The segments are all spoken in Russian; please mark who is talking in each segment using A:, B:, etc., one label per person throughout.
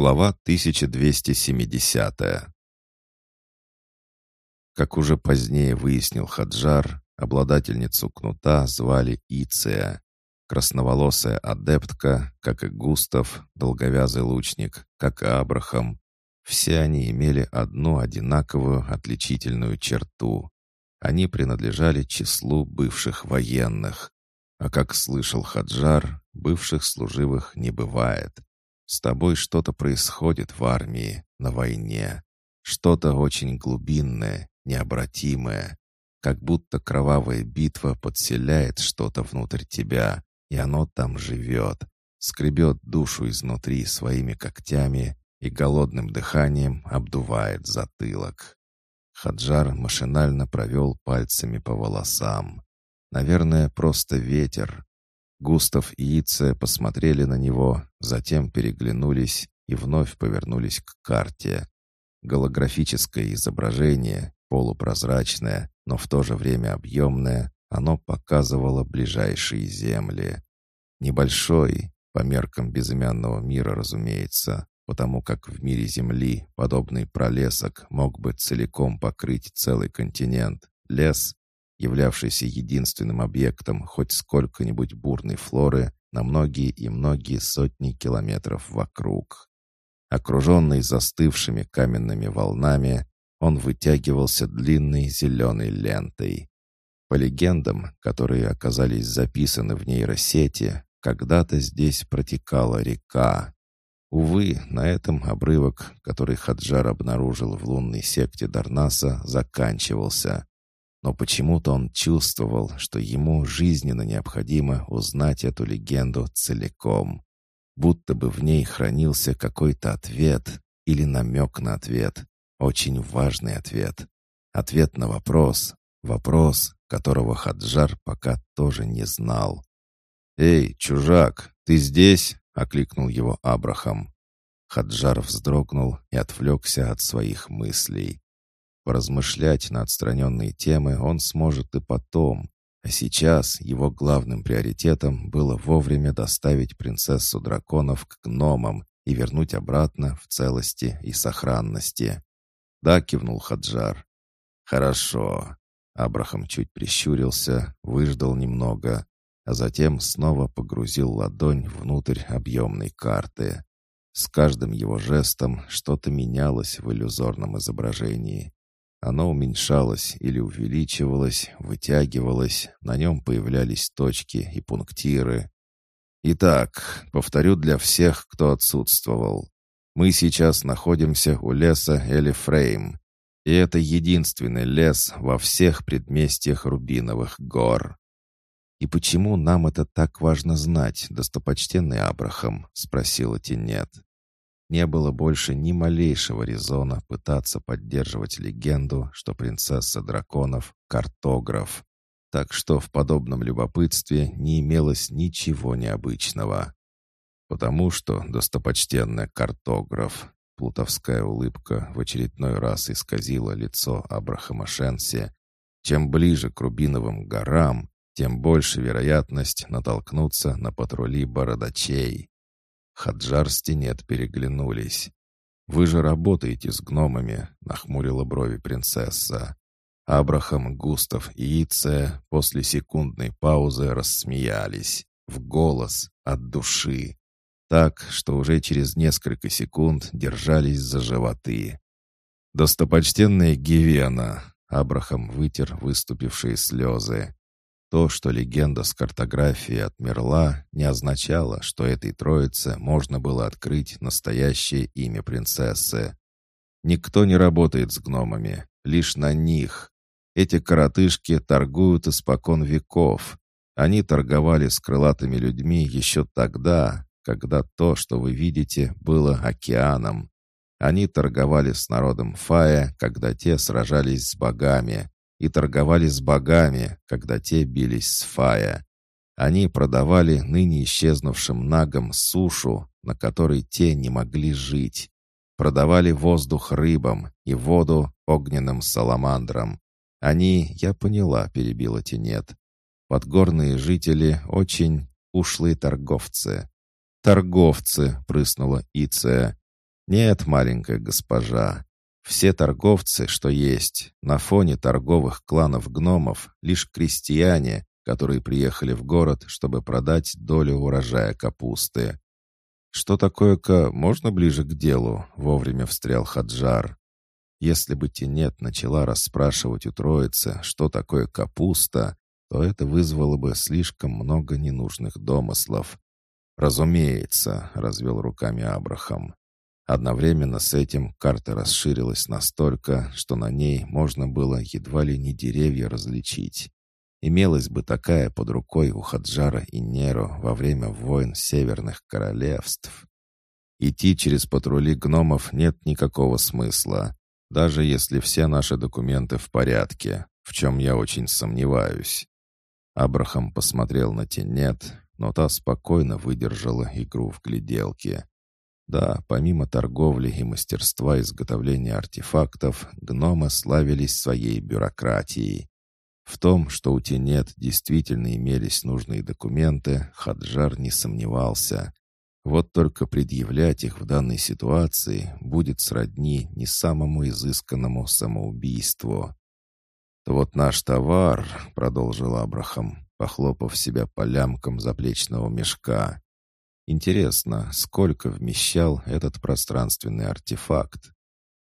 A: Глава 1270 Как уже позднее выяснил Хаджар, обладательницу кнута звали Иция. Красноволосая адептка, как и Густав, долговязый лучник, как и Абрахам. Все они имели одну одинаковую отличительную черту. Они принадлежали числу бывших военных. А как слышал Хаджар, бывших служивых не бывает — с тобой что-то происходит в армии, на войне. Что-то очень глубинное, необратимое. Как будто кровавая битва подселяет что-то внутрь тебя, и оно там живет. Скребет душу изнутри своими когтями и голодным дыханием обдувает затылок. Хаджар машинально провел пальцами по волосам. Наверное, просто ветер, Густав и Ице посмотрели на него, затем переглянулись и вновь повернулись к карте. Голографическое изображение, полупрозрачное, но в то же время объемное, оно показывало ближайшие земли. Небольшой, по меркам безымянного мира, разумеется, потому как в мире Земли подобный пролесок мог бы целиком покрыть целый континент. Лес являвшийся единственным объектом хоть сколько-нибудь бурной флоры на многие и многие сотни километров вокруг. Окруженный застывшими каменными волнами, он вытягивался длинной зеленой лентой. По легендам, которые оказались записаны в нейросети, когда-то здесь протекала река. Увы, на этом обрывок, который Хаджар обнаружил в лунной секте Дарнаса, заканчивался, но почему-то он чувствовал, что ему жизненно необходимо узнать эту легенду целиком. Будто бы в ней хранился какой-то ответ или намек на ответ. Очень важный ответ. Ответ на вопрос. Вопрос, которого Хаджар пока тоже не знал. «Эй, чужак, ты здесь?» — окликнул его Абрахам. Хаджар вздрогнул и отвлекся от своих мыслей. Поразмышлять на отстраненные темы он сможет и потом, а сейчас его главным приоритетом было вовремя доставить принцессу драконов к гномам и вернуть обратно в целости и сохранности. «Да», — кивнул Хаджар. «Хорошо». Абрахам чуть прищурился, выждал немного, а затем снова погрузил ладонь внутрь объемной карты. С каждым его жестом что-то менялось в иллюзорном изображении. Оно уменьшалось или увеличивалось, вытягивалось, на нем появлялись точки и пунктиры. Итак, повторю для всех, кто отсутствовал. Мы сейчас находимся у леса Элифрейм, и это единственный лес во всех предместьях Рубиновых гор. «И почему нам это так важно знать, достопочтенный Абрахам?» — спросила Тенет не было больше ни малейшего резона пытаться поддерживать легенду, что принцесса драконов — картограф. Так что в подобном любопытстве не имелось ничего необычного. Потому что достопочтенный картограф, плутовская улыбка в очередной раз исказила лицо Абрахама Шенси, чем ближе к Рубиновым горам, тем больше вероятность натолкнуться на патрули бородачей. Хаджар с Тенет переглянулись. «Вы же работаете с гномами», — нахмурила брови принцесса. Абрахам, Густав и Ице после секундной паузы рассмеялись. В голос, от души. Так, что уже через несколько секунд держались за животы. «Достопочтенная Гивена!» Абрахам вытер выступившие слезы. То, что легенда с картографией отмерла, не означало, что этой троице можно было открыть настоящее имя принцессы. Никто не работает с гномами, лишь на них. Эти коротышки торгуют испокон веков. Они торговали с крылатыми людьми еще тогда, когда то, что вы видите, было океаном. Они торговали с народом Фая, когда те сражались с богами, и торговали с богами, когда те бились с Фая. Они продавали ныне исчезнувшим нагам сушу, на которой те не могли жить. Продавали воздух рыбам и воду огненным саламандрам. Они, я поняла, перебила Тенет. Подгорные жители очень ушлые торговцы. «Торговцы!» — прыснула Иция. Нет, маленькая госпожа, все торговцы, что есть, на фоне торговых кланов гномов, лишь крестьяне, которые приехали в город, чтобы продать долю урожая капусты. «Что такое-ка можно ближе к делу?» — вовремя встрял Хаджар. Если бы Тенет начала расспрашивать у троицы, что такое капуста, то это вызвало бы слишком много ненужных домыслов. «Разумеется», — развел руками Абрахам. Одновременно с этим карта расширилась настолько, что на ней можно было едва ли не деревья различить. Имелась бы такая под рукой у Хаджара и Неро во время войн северных королевств. Идти через патрули гномов нет никакого смысла, даже если все наши документы в порядке, в чем я очень сомневаюсь. Абрахам посмотрел на Тенет, но та спокойно выдержала игру в гляделке. Да, помимо торговли и мастерства изготовления артефактов, гномы славились своей бюрократией. В том, что у Тенет действительно имелись нужные документы, Хаджар не сомневался. Вот только предъявлять их в данной ситуации будет сродни не самому изысканному самоубийству. «То вот наш товар», — продолжил Абрахам, похлопав себя по лямкам заплечного мешка. «Интересно, сколько вмещал этот пространственный артефакт?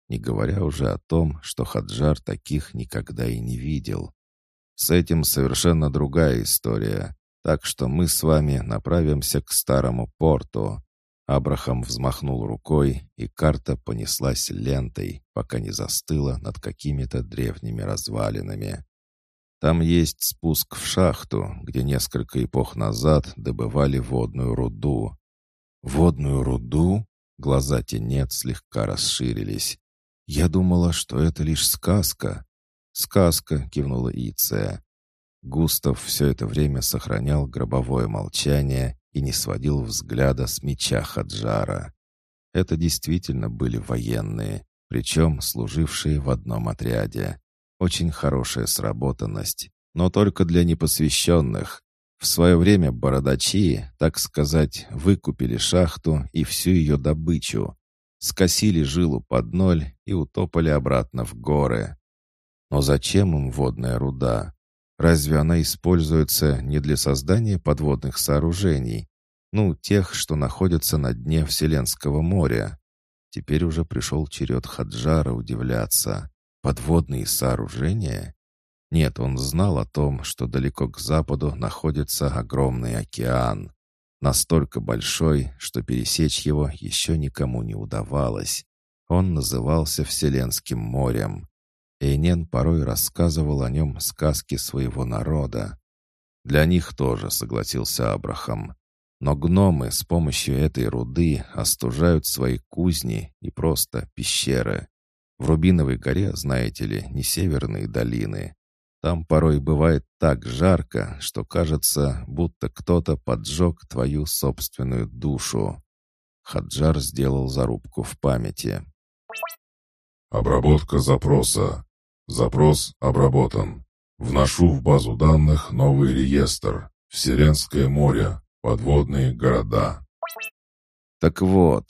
A: Не говоря уже о том, что Хаджар таких никогда и не видел. С этим совершенно другая история. Так что мы с вами направимся к старому порту». Абрахам взмахнул рукой, и карта понеслась лентой, пока не застыла над какими-то древними развалинами. Там есть спуск в шахту, где несколько эпох назад добывали водную руду. «Водную руду?» Глаза тенет слегка расширились. «Я думала, что это лишь сказка». «Сказка», — кивнула Иция. Густав все это время сохранял гробовое молчание и не сводил взгляда с меча Хаджара. Это действительно были военные, причем служившие в одном отряде. Очень хорошая сработанность, но только для непосвященных. В свое время бородачи, так сказать, выкупили шахту и всю ее добычу, скосили жилу под ноль и утопали обратно в горы. Но зачем им водная руда? Разве она используется не для создания подводных сооружений? Ну, тех, что находятся на дне Вселенского моря. Теперь уже пришел черед Хаджара удивляться. Подводные сооружения? Нет, он знал о том, что далеко к западу находится огромный океан. Настолько большой, что пересечь его еще никому не удавалось. Он назывался Вселенским морем. Эйнен порой рассказывал о нем сказки своего народа. Для них тоже, согласился Абрахам. Но гномы с помощью этой руды остужают свои кузни и просто пещеры. В Рубиновой горе, знаете ли, не северные долины. Там порой бывает так жарко, что кажется, будто кто-то поджег твою собственную душу. Хаджар сделал зарубку в памяти.
B: Обработка запроса. Запрос обработан. Вношу в базу данных новый реестр. Вселенское море. Подводные города.
A: Так вот,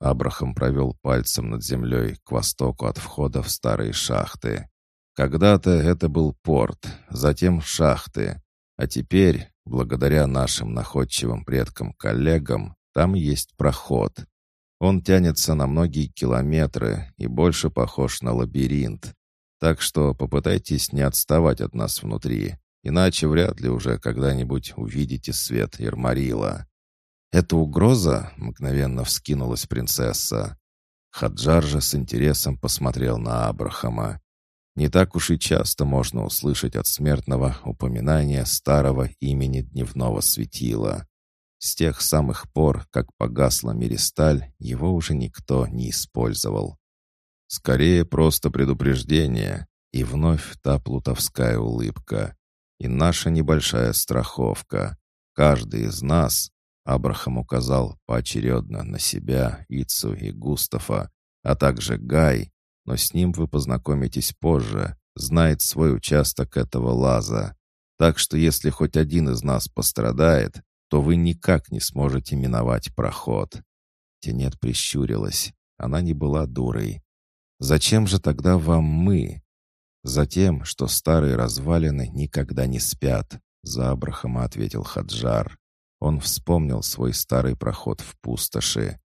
A: Абрахам провел пальцем над землей к востоку от входа в старые шахты. Когда-то это был порт, затем шахты. А теперь, благодаря нашим находчивым предкам-коллегам, там есть проход. Он тянется на многие километры и больше похож на лабиринт. Так что попытайтесь не отставать от нас внутри, иначе вряд ли уже когда-нибудь увидите свет Ермарила». «Это угроза?» — мгновенно вскинулась принцесса. Хаджар же с интересом посмотрел на Абрахама. Не так уж и часто можно услышать от смертного упоминание старого имени дневного светила. С тех самых пор, как погасла Миристаль, его уже никто не использовал. Скорее просто предупреждение. И вновь та плутовская улыбка. И наша небольшая страховка. Каждый из нас, Абрахам указал поочередно на себя, Ицу и Густава, а также Гай, но с ним вы познакомитесь позже, знает свой участок этого лаза. Так что если хоть один из нас пострадает, то вы никак не сможете миновать проход. Тенет прищурилась. Она не была дурой. «Зачем же тогда вам мы?» «Затем, что старые развалины никогда не спят», — за Абрахама ответил Хаджар. Он вспомнил свой старый проход в пустоши.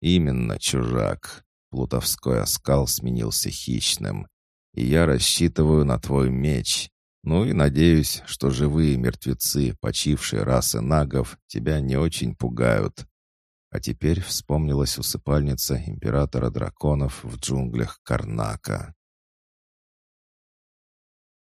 A: «Именно, чужак!» Плутовской оскал сменился хищным. «И я рассчитываю на твой меч. Ну и надеюсь, что живые мертвецы, почившие расы нагов, тебя не очень пугают». А теперь вспомнилась усыпальница императора драконов в джунглях Карнака.